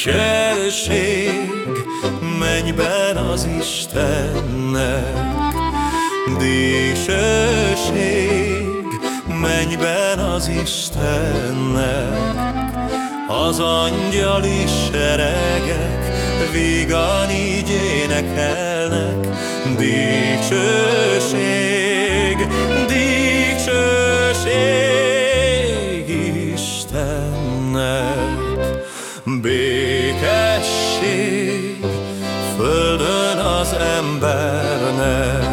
Dicsőség mennyben az Istennek, Dicsőség mennyben az Istennek, az angyali seregek vígan így énekelnek. Dicsőség, dicsőség Istennek. Békesség földön az embernek.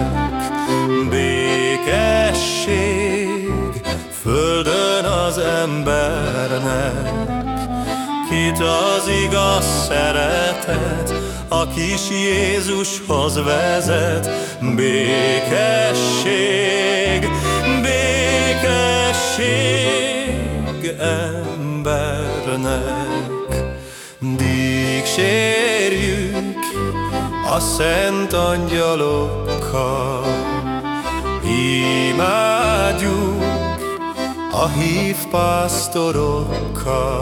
Békesség földön az embernek. Kit az igaz szeretet, a kis Jézushoz vezet. Békesség, békesség embernek. Dígsérjük a szent angyalokkal, imádjuk a hív pásztorokkal.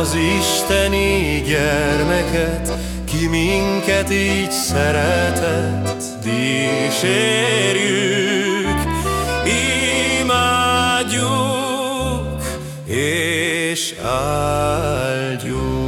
Az Isteni gyermeket, ki minket így szeretett, dísérjük, imádjuk és áldjuk.